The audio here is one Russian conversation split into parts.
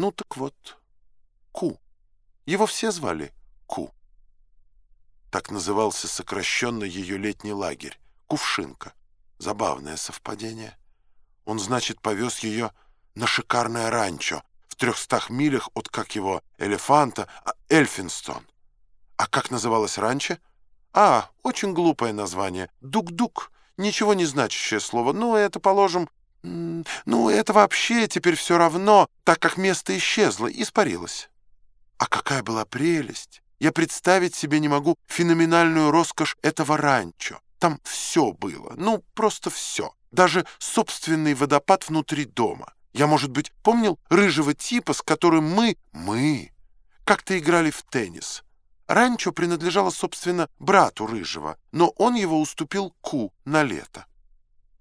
Ну так вот, Ку. Его все звали Ку. Так назывался сокращенно ее летний лагерь. Кувшинка. Забавное совпадение. Он, значит, повез ее на шикарное ранчо в трехстах милях от, как его, Элефанта, а, Эльфинстон. А как называлось ранчо? А, очень глупое название. Дук-дук. Ничего не значащее слово. Ну, это, положим... Ну, это вообще теперь все равно, так как место исчезло, испарилось. А какая была прелесть! Я представить себе не могу феноменальную роскошь этого ранчо. Там все было, ну, просто все. Даже собственный водопад внутри дома. Я, может быть, помнил рыжего типа, с которым мы, мы, как-то играли в теннис. Ранчо принадлежало, собственно, брату рыжего, но он его уступил Ку на лето.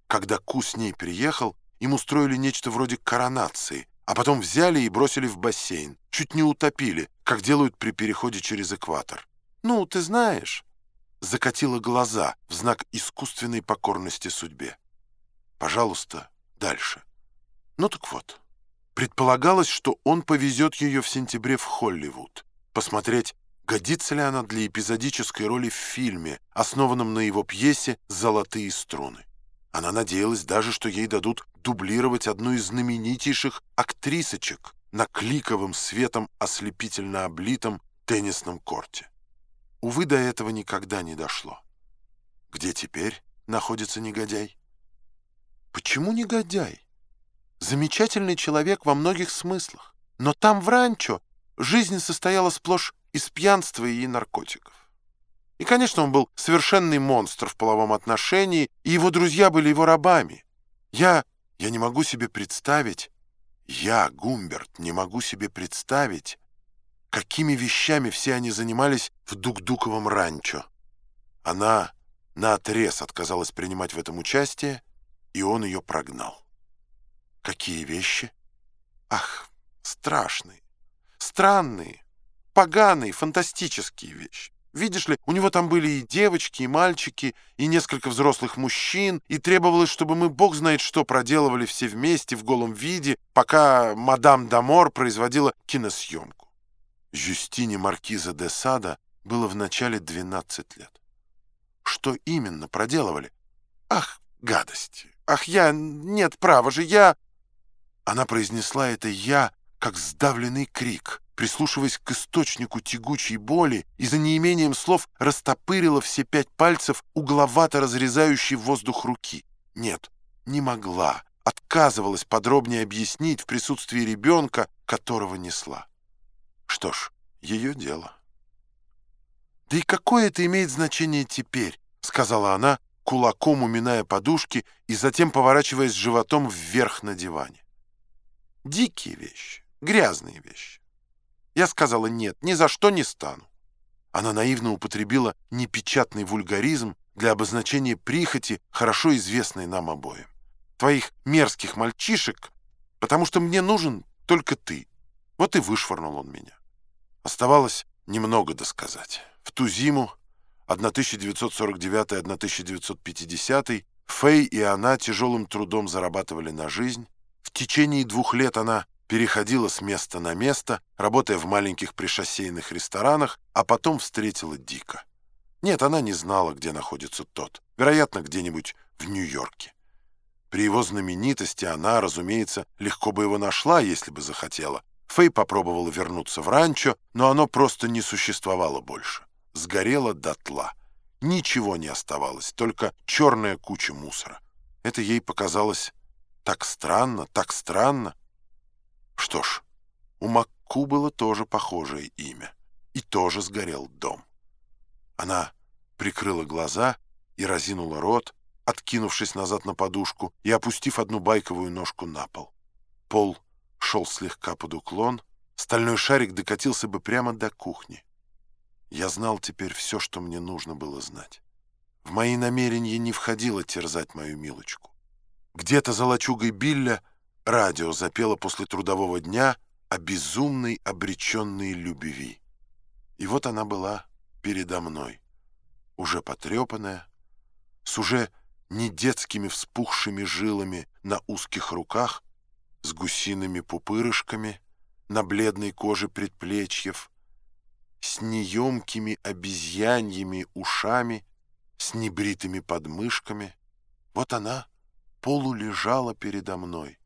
Когда Ку с ней приехал, им устроили нечто вроде коронации, а потом взяли и бросили в бассейн. Чуть не утопили, как делают при переходе через экватор. «Ну, ты знаешь...» Закатила глаза в знак искусственной покорности судьбе. «Пожалуйста, дальше». Ну так вот. Предполагалось, что он повезет ее в сентябре в Холливуд, посмотреть, годится ли она для эпизодической роли в фильме, основанном на его пьесе «Золотые струны». Она надеялась даже, что ей дадут дублировать одну из знаменитейших актрисочек на кликовым светом ослепительно облитом теннисном корте. Увы, до этого никогда не дошло. Где теперь находится негодяй? Почему негодяй? Замечательный человек во многих смыслах. Но там, в ранчо, жизнь состояла сплошь из пьянства и наркотиков. И, конечно, он был совершенный монстр в половом отношении, и его друзья были его рабами. Я, я не могу себе представить, я, Гумберт, не могу себе представить, какими вещами все они занимались в Дук-Дуковом ранчо. Она наотрез отказалась принимать в этом участие, и он ее прогнал. Какие вещи? Ах, страшные, странные, поганые, фантастические вещи. Видишь ли, у него там были и девочки, и мальчики, и несколько взрослых мужчин, и требовалось, чтобы мы, бог знает что, проделывали все вместе в голом виде, пока мадам Дамор производила киносъемку. Жюстине Маркиза де Сада было в начале 12 лет. Что именно проделывали? Ах, гадости! Ах, я... Нет, право же, я... Она произнесла это «я», как сдавленный крик — прислушиваясь к источнику тягучей боли и за неимением слов растопырила все пять пальцев угловато разрезающей воздух руки. Нет, не могла, отказывалась подробнее объяснить в присутствии ребенка, которого несла. Что ж, ее дело. «Да и какое это имеет значение теперь?» — сказала она, кулаком уминая подушки и затем поворачиваясь животом вверх на диване. «Дикие вещи, грязные вещи. Я сказала «нет, ни за что не стану». Она наивно употребила непечатный вульгаризм для обозначения прихоти, хорошо известной нам обоим. Твоих мерзких мальчишек, потому что мне нужен только ты. Вот и вышвырнул он меня. Оставалось немного досказать. В ту зиму, 1949-1950, Фэй и она тяжелым трудом зарабатывали на жизнь. В течение двух лет она переходила с места на место, работая в маленьких пришоссейных ресторанах, а потом встретила Дика. Нет, она не знала, где находится тот. Вероятно, где-нибудь в Нью-Йорке. При его знаменитости она, разумеется, легко бы его нашла, если бы захотела. Фэй попробовала вернуться в ранчо, но оно просто не существовало больше. Сгорело дотла. Ничего не оставалось, только черная куча мусора. Это ей показалось так странно, так странно. У Макку было тоже похожее имя, и тоже сгорел дом. Она прикрыла глаза и разинула рот, откинувшись назад на подушку и опустив одну байковую ножку на пол. Пол шел слегка под уклон, стальной шарик докатился бы прямо до кухни. Я знал теперь все, что мне нужно было знать. В мои намерения не входило терзать мою милочку. Где-то за лачугой Билля радио запело после трудового дня о безумной обреченной любви. И вот она была передо мной, уже потрепанная, с уже не детскими вспухшими жилами на узких руках, с гусиными пупырышками, на бледной коже предплечьев, с неемкими обезьяньями ушами, с небритыми подмышками. Вот она полулежала передо мной.